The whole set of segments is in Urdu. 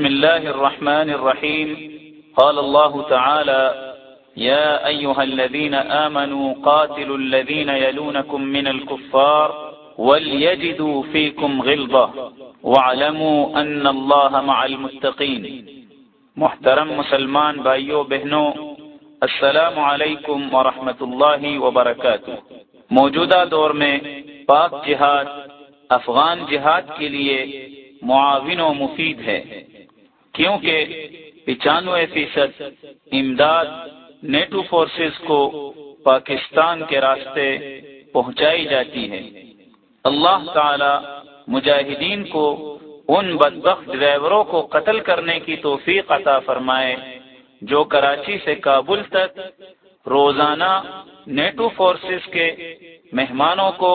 بسم الله الرحمن الرحيم. قال الله تعالى يا أيها الذين آمنوا قاتلوا الذين يلونكم من الكفار وليجدوا فيكم غلظة واعلموا أن الله مع المتقين. محترم مسلمان بھائیو، بہنوں، السلام علیکم ورحمۃ اللہ وبرکاتہ۔ موجودہ دور میں پاک جہاد، افغان جہاد کے لیے معاون و مفید ہے۔ کیونکہ پچانوے فیصد امداد نیٹو فورسز کو پاکستان کے راستے پہنچائی جاتی ہے۔ اللہ تعالی مجاہدین کو ان بدبخت ڈرائیوروں کو قتل کرنے کی توفیق عطا فرمائے جو کراچی سے کابل تک روزانہ نیٹو فورسز کے مہمانوں کو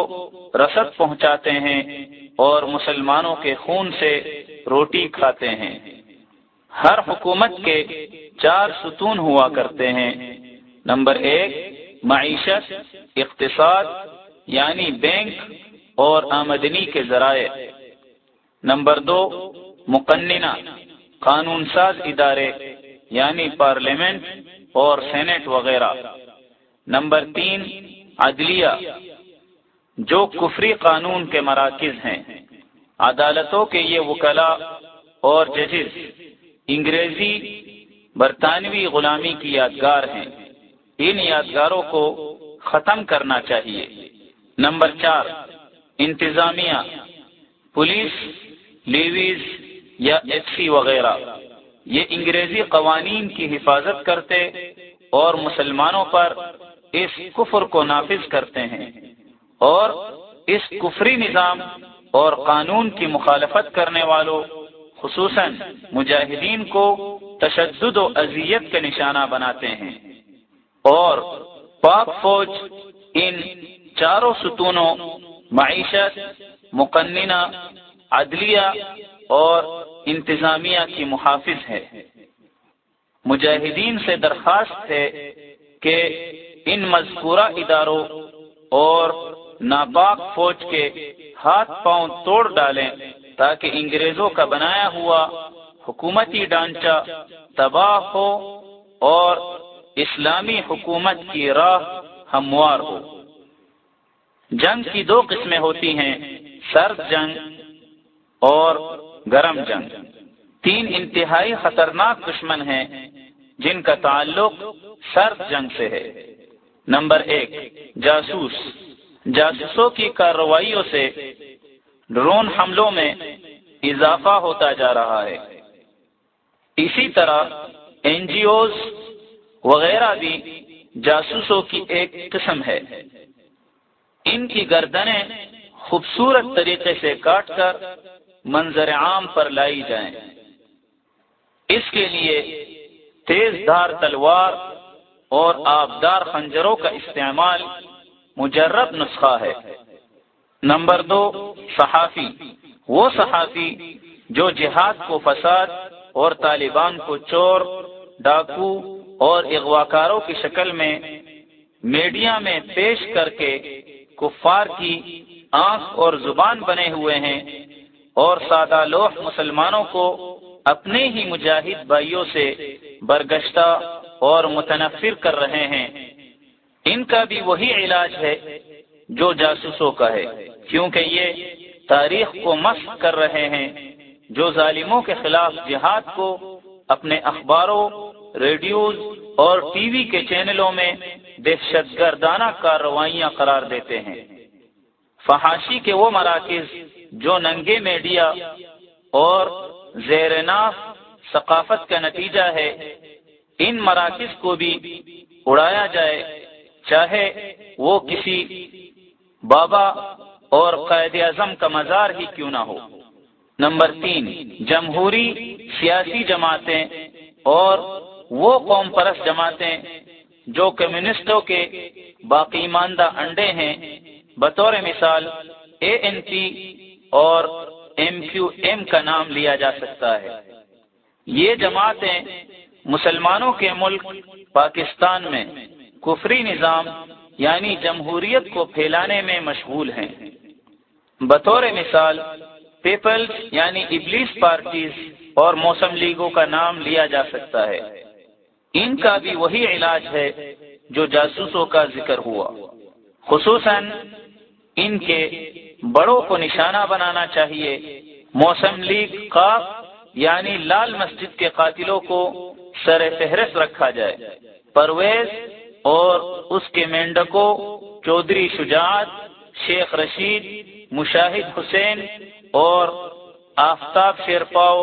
رسد پہنچاتے ہیں اور مسلمانوں کے خون سے روٹی کھاتے ہیں۔ ہر حکومت کے چار ستون ہوا کرتے ہیں۔ نمبر ایک، معیشت، اقتصاد یعنی بینک اور آمدنی کے ذرائع۔ نمبر دو، مقننہ، قانون ساز ادارے یعنی پارلیمنٹ اور سینٹ وغیرہ۔ نمبر تین، عدلیہ، جو کفری قانون کے مراکز ہیں۔ عدالتوں کے یہ وکلا اور ججز۔ انگریزی برطانوی غلامی کی یادگار ہیں۔ ان یادگاروں کو ختم کرنا چاہیے۔ نمبر چار، انتظامیہ، پولیس، لیویز یا ایچ سی وغیرہ۔ یہ انگریزی قوانین کی حفاظت کرتے اور مسلمانوں پر اس کفر کو نافذ کرتے ہیں۔ اور اس کفری نظام اور قانون کی مخالفت کرنے والوں خصوصاً مجاہدین کو تشدد و اذیت کا نشانہ بناتے ہیں۔ اور پاک فوج ان چاروں ستونوں، معیشت، مقننہ، عدلیہ اور انتظامیہ کی محافظ ہے۔ مجاہدین سے درخواست ہے کہ ان مذکورہ اداروں اور ناپاک فوج کے ہاتھ پاؤں توڑ ڈالیں۔ تاکہ انگریزوں کا بنایا ہوا حکومتی ڈانچہ تباہ ہو اور اسلامی حکومت کی راہ ہموار ہو۔ جنگ کی دو قسمیں ہوتی ہیں، سرد جنگ اور گرم جنگ۔ تین انتہائی خطرناک دشمن ہیں جن کا تعلق سرد جنگ سے ہے۔ نمبر ایک، جاسوس۔ جاسوسوں کی کارروائیوں سے ڈرون حملوں میں اضافہ ہوتا جا رہا ہے۔ اسی طرح این جی اوز وغیرہ بھی جاسوسوں کی ایک قسم ہے۔ ان کی گردنیں خوبصورت طریقے سے کاٹ کر منظر عام پر لائی جائیں۔ اس کے لیے تیز دھار تلوار اور آبدار خنجروں کا استعمال مجرب نسخہ ہے۔ نمبر دو، صحافی۔ وہ صحافی جو جہاد کو فساد اور طالبان کو چور، ڈاکو اور اغواکاروں کی شکل میں میڈیا میں پیش کر کے کفار کی آنکھ اور زبان بنے ہوئے ہیں اور سادہ لوح مسلمانوں کو اپنے ہی مجاہد بھائیوں سے برگشتہ اور متنفر کر رہے ہیں۔ ان کا بھی وہی علاج ہے جو جاسوسوں کا ہے۔ کیونکہ یہ تاریخ کو مست کر رہے ہیں، جو ظالموں کے خلاف جہاد کو اپنے اخباروں، ریڈیوز اور ٹی وی کے چینلوں میں دہشت گردانہ کارروائیاں قرار دیتے ہیں۔ فحاشی کے وہ مراکز جو ننگے میڈیا اور زیر ناف ثقافت کا نتیجہ ہے، ان مراکز کو بھی اڑایا جائے، چاہے وہ کسی بابا اور قائد اعظم کا مزار ہی کیوں نہ ہو۔ نمبر تین، جمہوری سیاسی جماعتیں اور وہ قوم پرست جماعتیں جو کمیونسٹوں کے باقی ماندہ انڈے ہیں۔ بطور مثال، اے این پی اور ایم کیو ایم کا نام لیا جا سکتا ہے۔ یہ جماعتیں مسلمانوں کے ملک پاکستان میں کفری نظام یعنی جمہوریت کو پھیلانے میں مشغول ہیں۔ بطور مثال، پیپلز یعنی ابلیس پارٹیز اور موسم لیگوں کا نام لیا جا سکتا ہے۔ ان کا بھی وہی علاج ہے جو جاسوسوں کا ذکر ہوا۔ خصوصاً ان کے بڑوں کو نشانہ بنانا چاہیے۔ موسم لیگ کا یعنی لال مسجد کے قاتلوں کو سر فہرست رکھا جائے۔ پرویز اور اس کے مینڈکو چودھری شجاعت، شیخ رشید مشاہد حسین اور آفتاب شیرپاؤ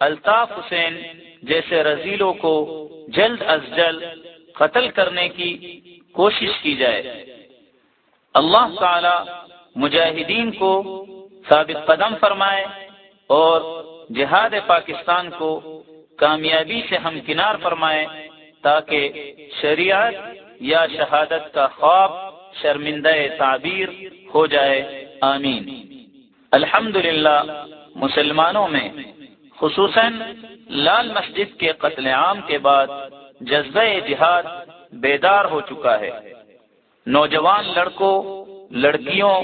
الطاف حسین جیسے رزیلوں کو جلد از جلد قتل کرنے کی کوشش کی جائے۔ اللہ تعالی مجاہدین کو ثابت قدم فرمائے اور جہاد پاکستان کو کامیابی سے ہمکنار فرمائے تاکہ شریعت یا شہادت کا خواب شرمندہ تعبیر ہو جائے۔ آمین۔ الحمد مسلمانوں میں، خصوصاً لال مسجد کے قتل عام کے بعد جذبہ جہاد بیدار ہو چکا ہے۔ نوجوان لڑکوں، لڑکیوں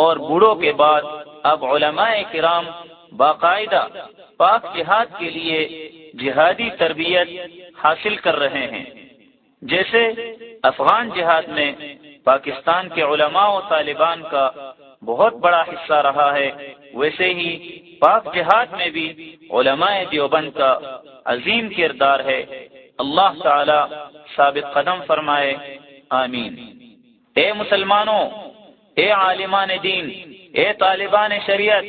اور بوڑھوں کے بعد اب علماء کرام باقاعدہ پاک جہاد کے لیے جہادی تربیت حاصل کر رہے ہیں۔ جیسے افغان جہاد میں پاکستان کے علماء و طالبان کا بہت بڑا حصہ رہا ہے۔ ویسے ہی پاک جہاد میں بھی علماء دیوبند کا عظیم کردار ہے۔ اللہ تعالی ثابت قدم فرمائے۔ آمین۔ اے مسلمانوں، اے عالمان دین، اے طالبان شریعت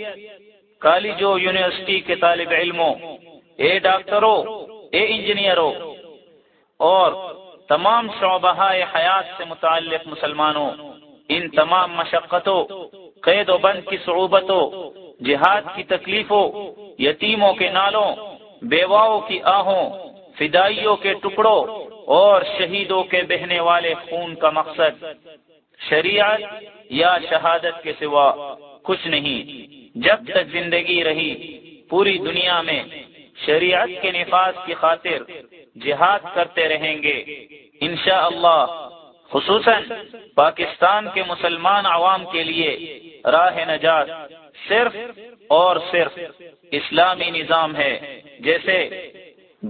کالجوں یونیورسٹی کے طالب علموں، اے ڈاکٹروں، اے انجینئروں اور تمام شعبہ حیات سے متعلق مسلمانوں، ان تمام مشقتوں قید و بند کی صعوبتوں، جہاد کی تکلیفوں، یتیموں کے نالوں، بیواؤں کی آہوں، فدائیوں کے ٹکڑوں اور شہیدوں کے بہنے والے خون کا مقصد۔ شریعت یا شہادت کے سوا کچھ نہیں۔ جب تک زندگی رہی پوری دنیا میں، شریعت کے نفاذ کی خاطر جہاد کرتے رہیں گے۔ انشاءاللہ اللہ خصوصاً پاکستان کے مسلمان عوام کے لیے راہ نجات صرف اور صرف اسلامی نظام ہے۔ جیسے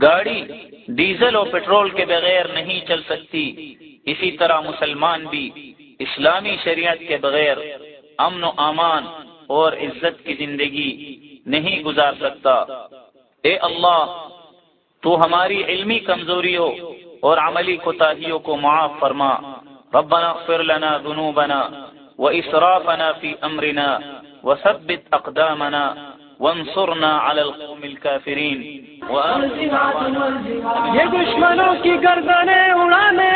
گاڑی ڈیزل اور پیٹرول کے بغیر نہیں چل سکتی، اسی طرح مسلمان بھی اسلامی شریعت کے بغیر امن و امان اور عزت کی زندگی نہیں گزار سکتا۔ اے اللہ تو ہماری علمی کمزوریوں اور عملی کوتاہیوں کو معاف فرما۔ ربنا اغفر لنا ذنوبنا واسرافنا في امرنا وثبت اقدامنا وانصرنا على القوم الكافرين یہ دشمنوں کی گردنیں اڑانے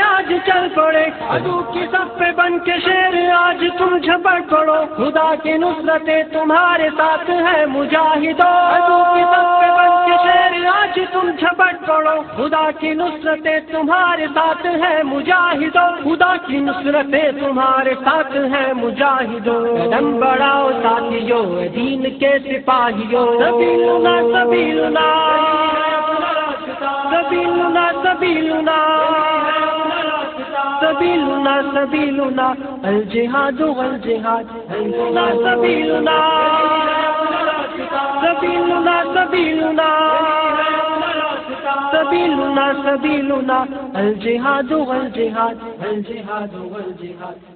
چل پڑے۔ ادو کی سب پہ بن کے شیر، آج تم جھپٹ پڑو۔ خدا کی نصرتیں تمہارے ساتھ ہے، مجاہدو۔ ادو کی سب پہ بن کے شیر، آج تم جھپٹ پڑو۔ خدا کی نصرتیں تمہارے ساتھ ہے، مجاہدو۔ خدا کی نصرتیں تمہارے ساتھ ہے، مجاہدو۔ دم بڑاؤ ساتھیو، دین کے سپاہیوں سبیلنا سبیلنا۔ سبیلنا سبیلنا۔ سبیلنا سبیلنا الجہاد الجہاد۔ سبیلنا سبیلنا سبیلنا سبیلنا۔ سبیلنا الجہاد الجہاد۔ الجہاد الجہاد۔